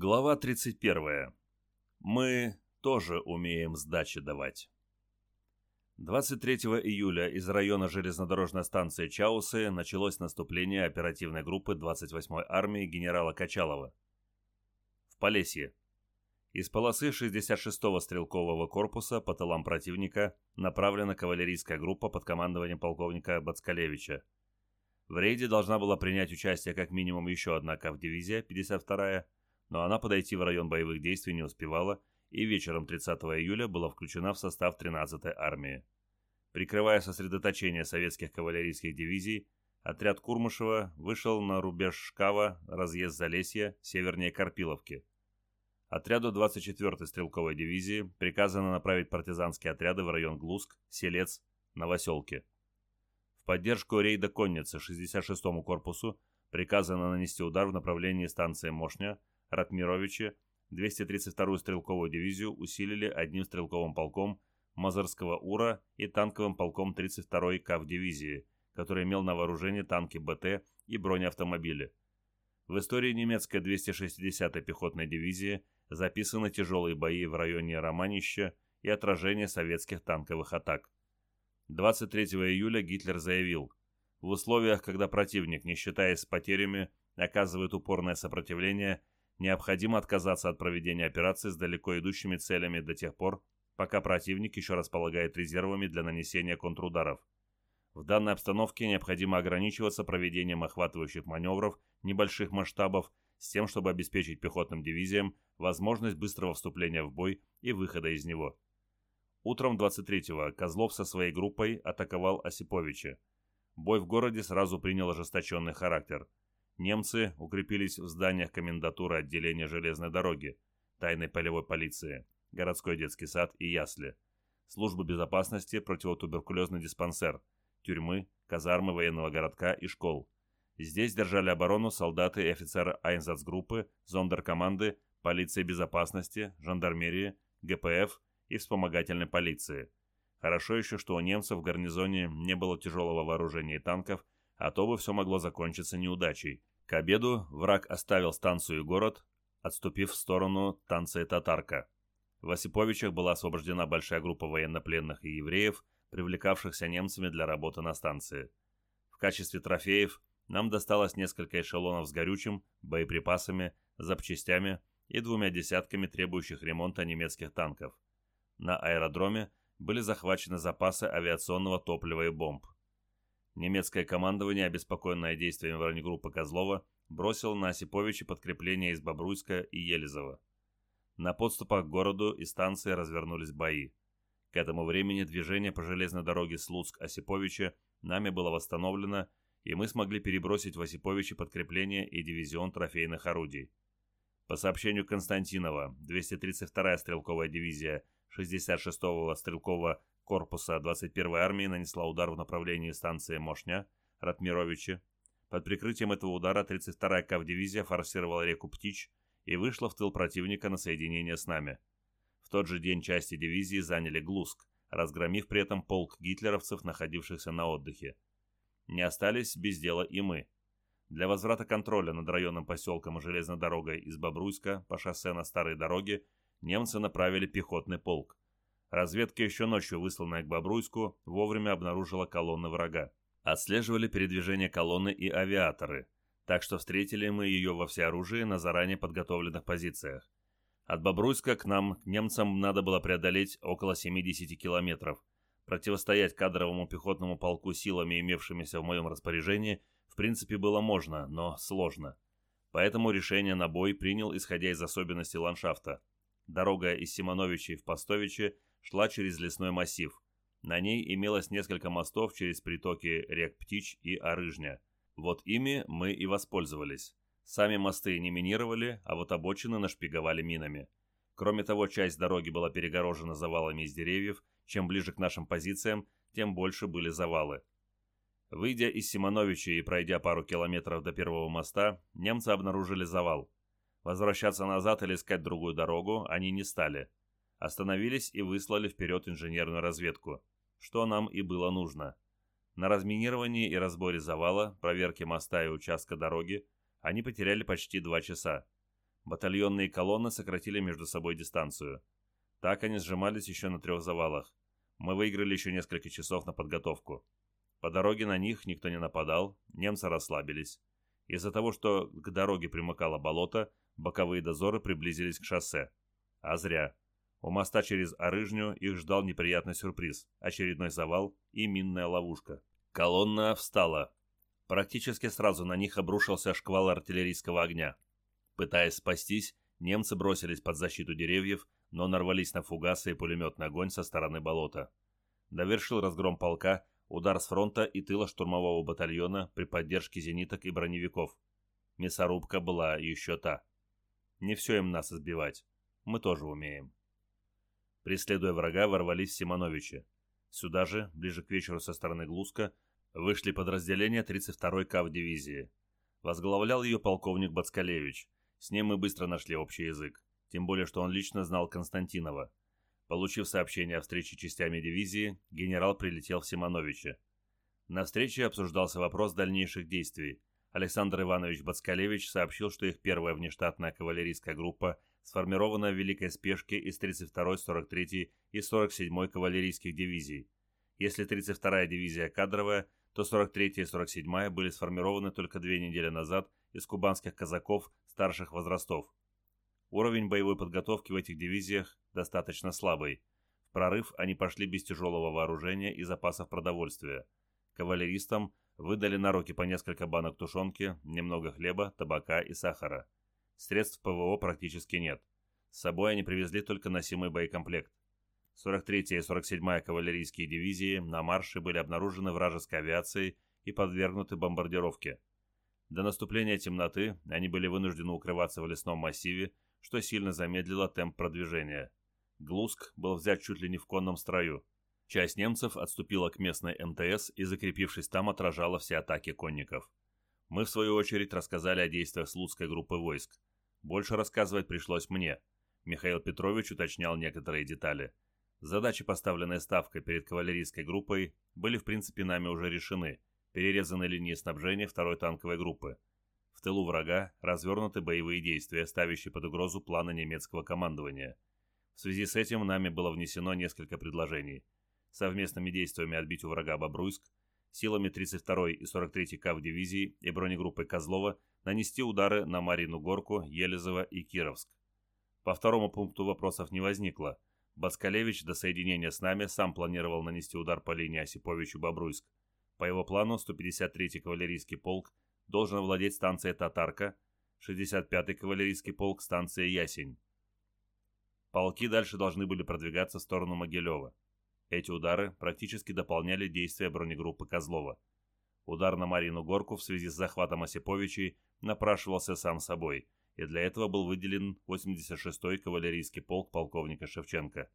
Глава 31. Мы тоже умеем сдачи давать. 23 июля из района железнодорожной станции Чаусы началось наступление оперативной группы 28-й армии генерала Качалова. В Полесье. Из полосы 66-го стрелкового корпуса по тылам противника направлена кавалерийская группа под командованием полковника Бацкалевича. В рейде должна была принять участие как минимум еще одна КАВ-дивизия, 52-я, но она подойти в район боевых действий не успевала и вечером 30 июля была включена в состав 13-й армии. Прикрывая сосредоточение советских кавалерийских дивизий, отряд Курмышева вышел на рубеж Шкава, разъезд Залесья, севернее Карпиловки. Отряду 24-й стрелковой дивизии приказано направить партизанские отряды в район Глуск, Селец, Новоселки. В поддержку рейда конницы 66-му корпусу приказано нанести удар в направлении станции Мошня, Ратмировичи 232-ю стрелковую дивизию усилили одним стрелковым полком Мазарского УРА и танковым полком 32-й КАВ-дивизии, который имел на вооружении танки БТ и бронеавтомобили. В истории немецкой 260-й пехотной дивизии записаны тяжелые бои в районе Романища и отражение советских танковых атак. 23 июля Гитлер заявил, в условиях, когда противник, не считаясь с потерями, оказывает упорное сопротивление – необходимо отказаться от проведения операции с далеко идущими целями до тех пор, пока противник еще располагает резервами для нанесения контрударов. В данной обстановке необходимо ограничиваться проведением охватывающих маневров небольших масштабов с тем, чтобы обеспечить пехотным дивизиям возможность быстрого вступления в бой и выхода из него. Утром 23-го Козлов со своей группой атаковал Осиповича. Бой в городе сразу принял ожесточенный характер – Немцы укрепились в зданиях комендатуры отделения железной дороги, тайной полевой полиции, городской детский сад и ясли, службы безопасности, противотуберкулезный диспансер, тюрьмы, казармы военного городка и школ. Здесь держали оборону солдаты и офицеры Айнзацгруппы, зондеркоманды, полиции безопасности, жандармерии, ГПФ и вспомогательной полиции. Хорошо еще, что у немцев в гарнизоне не было тяжелого вооружения и танков, а то бы все могло закончиться неудачей. К обеду враг оставил станцию и город, отступив в сторону станции Татарка. В Осиповичах была освобождена большая группа военнопленных и евреев, привлекавшихся немцами для работы на станции. В качестве трофеев нам досталось несколько эшелонов с горючим, боеприпасами, запчастями и двумя десятками требующих ремонта немецких танков. На аэродроме были захвачены запасы авиационного топлива и бомб. Немецкое командование, обеспокоенное действиями бронегруппы Козлова, бросило на Осиповича подкрепление из Бобруйска и Елизова. На подступах к городу и станции развернулись бои. К этому времени движение по железной дороге Слуцк-Осиповича нами было восстановлено, и мы смогли перебросить в Осиповиче подкрепление и дивизион трофейных орудий. По сообщению Константинова, 232-я стрелковая дивизия 66-го стрелкового корпуса 21-й армии нанесла удар в направлении станции Мошня, Ратмировичи. Под прикрытием этого удара 32-я КАВ-дивизия форсировала реку Птич и вышла в тыл противника на соединение с нами. В тот же день части дивизии заняли Глуск, разгромив при этом полк гитлеровцев, находившихся на отдыхе. Не остались без дела и мы. Для возврата контроля над районным поселком и железной дорогой из Бобруйска по шоссе на старой дороге немцы направили пехотный полк. Разведка еще ночью, высланная к Бобруйску, вовремя обнаружила колонны врага. Отслеживали передвижение колонны и авиаторы, так что встретили мы ее во всеоружии на заранее подготовленных позициях. От Бобруйска к нам, к немцам, надо было преодолеть около 70 километров. Противостоять кадровому пехотному полку силами, имевшимися в моем распоряжении, в принципе было можно, но сложно. Поэтому решение на бой принял, исходя из особенностей ландшафта. Дорога из Симоновичей в Пастовичи – шла через лесной массив. На ней имелось несколько мостов через притоки рек Птич и Орыжня. Вот ими мы и воспользовались. Сами мосты не минировали, а вот обочины нашпиговали минами. Кроме того, часть дороги была перегорожена завалами из деревьев. Чем ближе к нашим позициям, тем больше были завалы. Выйдя из Симоновича и пройдя пару километров до первого моста, немцы обнаружили завал. Возвращаться назад или искать другую дорогу они не стали остановились и выслали вперед инженерную разведку, что нам и было нужно. На разминировании и разборе завала, проверке моста и участка дороги они потеряли почти два часа. Батальонные колонны сократили между собой дистанцию. Так они сжимались еще на трех завалах. Мы выиграли еще несколько часов на подготовку. По дороге на них никто не нападал, немцы расслабились. Из-за того, что к дороге примыкало болото, боковые дозоры приблизились к шоссе. А зря. У моста через Орыжню их ждал неприятный сюрприз – очередной завал и минная ловушка. Колонна встала. Практически сразу на них обрушился шквал артиллерийского огня. Пытаясь спастись, немцы бросились под защиту деревьев, но нарвались на фугасы и пулеметный огонь со стороны болота. Довершил разгром полка удар с фронта и тыла штурмового батальона при поддержке зениток и броневиков. Мясорубка была еще та. Не все им нас избивать. Мы тоже умеем. Преследуя врага, ворвались Симоновичи. Сюда же, ближе к вечеру со стороны Глузка, вышли подразделения 32-й КАВ-дивизии. Возглавлял ее полковник Бацкалевич. С ним мы быстро нашли общий язык. Тем более, что он лично знал Константинова. Получив сообщение о встрече частями дивизии, генерал прилетел в Симоновича. На встрече обсуждался вопрос дальнейших действий. Александр Иванович Бацкалевич сообщил, что их первая внештатная кавалерийская группа сформирована в великой спешке из 32-й, 43-й и 47-й кавалерийских дивизий. Если 32-я дивизия кадровая, то 43-я и 47-я были сформированы только две недели назад из кубанских казаков старших возрастов. Уровень боевой подготовки в этих дивизиях достаточно слабый. В прорыв они пошли без тяжелого вооружения и запасов продовольствия. Кавалеристам выдали на руки по несколько банок тушенки, немного хлеба, табака и сахара. Средств ПВО практически нет. С собой они привезли только носимый боекомплект. 43-я и 47-я кавалерийские дивизии на марше были обнаружены вражеской авиацией и подвергнуты бомбардировке. До наступления темноты они были вынуждены укрываться в лесном массиве, что сильно замедлило темп продвижения. Глуск был взят чуть ли не в конном строю. Часть немцев отступила к местной МТС и, закрепившись там, отражала все атаки конников. Мы, в свою очередь, рассказали о действиях Слуцкой группы войск. Больше рассказывать пришлось мне. Михаил Петрович уточнял некоторые детали. Задачи, поставленные ставкой перед кавалерийской группой, были в принципе нами уже решены. Перерезаны линии снабжения второй танковой группы. В тылу врага развернуты боевые действия, ставящие под угрозу планы немецкого командования. В связи с этим нами было внесено несколько предложений. Совместными действиями отбить у врага Бобруйск, силами 32-й и 43-й КАВ дивизии и бронегруппы Козлова нанести удары на Марину Горку, Елизово и Кировск. По второму пункту вопросов не возникло. Баскалевич до соединения с нами сам планировал нанести удар по линии Осиповичу-Бобруйск. По его плану 153-й кавалерийский полк должен владеть станцией Татарка, 65-й кавалерийский полк станцией Ясень. Полки дальше должны были продвигаться в сторону Могилева. Эти удары практически дополняли действия бронегруппы Козлова. Удар на Марину Горку в связи с захватом Осиповичей напрашивался сам собой, и для этого был выделен 86-й кавалерийский полк полковника Шевченко.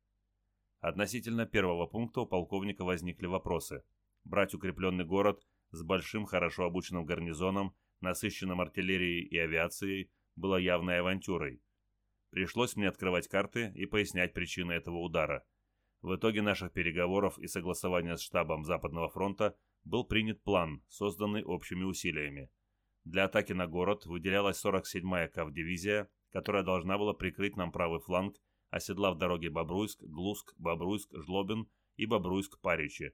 Относительно первого пункта у полковника возникли вопросы. Брать укрепленный город с большим, хорошо обученным гарнизоном, насыщенным артиллерией и авиацией, была явной авантюрой. Пришлось мне открывать карты и пояснять причины этого удара. В итоге наших переговоров и согласования с штабом Западного фронта был принят план, созданный общими усилиями. Для атаки на город выделялась 47-я КАВ-дивизия, которая должна была прикрыть нам правый фланг, оседлав дороги Бобруйск, Глуск, Бобруйск, Жлобин и Бобруйск-Паричи.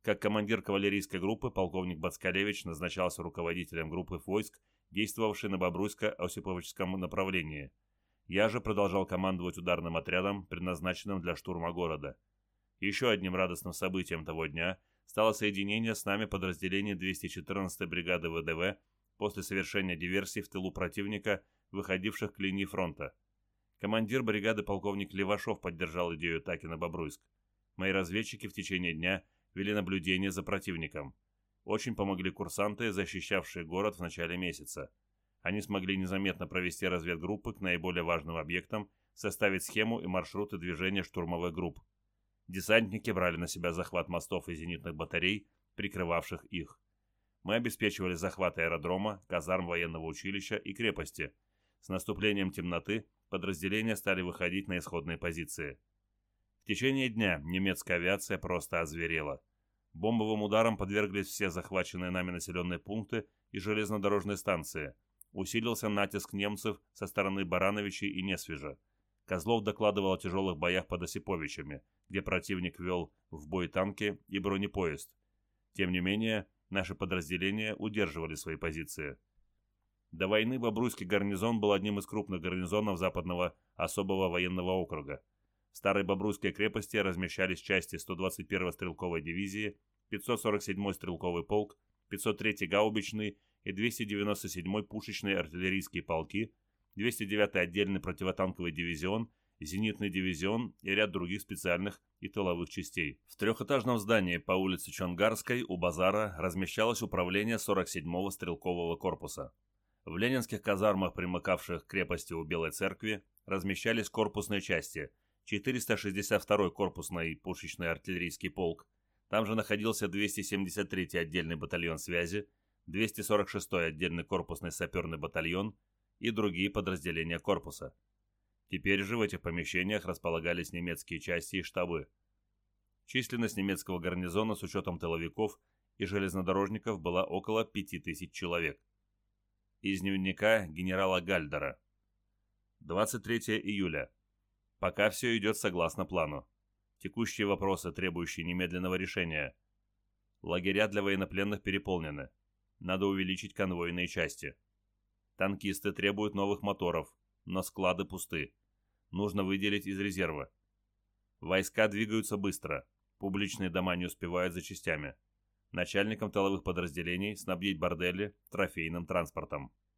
Как командир кавалерийской группы полковник Бацкалевич назначался руководителем группы войск, действовавшей на Бобруйско-Осиповическом направлении. Я же продолжал командовать ударным отрядом, предназначенным для штурма города. Еще одним радостным событием того дня стало соединение с нами подразделений 214-й бригады ВДВ после совершения диверсий в тылу противника, выходивших к линии фронта. Командир бригады полковник Левашов поддержал идею атаки на Бобруйск. Мои разведчики в течение дня – вели наблюдение за противником. Очень помогли курсанты, защищавшие город в начале месяца. Они смогли незаметно провести разведгруппы к наиболее важным объектам, составить схему и маршруты движения штурмовых групп. Десантники брали на себя захват мостов и зенитных батарей, прикрывавших их. Мы обеспечивали захват аэродрома, казарм военного училища и крепости. С наступлением темноты подразделения стали выходить на исходные позиции. В течение дня немецкая авиация просто озверела. Бомбовым ударом подверглись все захваченные нами населенные пункты и железнодорожные станции. Усилился натиск немцев со стороны Барановичей и Несвежа. Козлов докладывал о тяжелых боях под Осиповичами, где противник вел в бой танки и бронепоезд. Тем не менее, наши подразделения удерживали свои позиции. До войны Бобруйский гарнизон был одним из крупных гарнизонов Западного особого военного округа. В Старой Бобруйской крепости размещались части 121-й стрелковой дивизии, 547-й стрелковый полк, 503-й гаубичный и 297-й пушечные артиллерийские полки, 209-й отдельный противотанковый дивизион, зенитный дивизион и ряд других специальных и тыловых частей. В трехэтажном здании по улице Чонгарской у базара размещалось управление 47-го стрелкового корпуса. В ленинских казармах, примыкавших к крепости у Белой церкви, размещались корпусные части, 462-й корпусный пушечный артиллерийский полк, там же находился 273-й отдельный батальон связи, 246-й отдельный корпусный саперный батальон и другие подразделения корпуса. Теперь же в этих помещениях располагались немецкие части и штабы. Численность немецкого гарнизона с учетом тыловиков и железнодорожников была около 5000 человек. Из дневника генерала Гальдера. 23 июля. Пока все идет согласно плану. Текущие вопросы, требующие немедленного решения. Лагеря для военнопленных переполнены. Надо увеличить конвойные части. Танкисты требуют новых моторов, но склады пусты. Нужно выделить из резерва. Войска двигаются быстро. Публичные дома не успевают за частями. Начальникам тыловых подразделений снабдить бордели трофейным транспортом.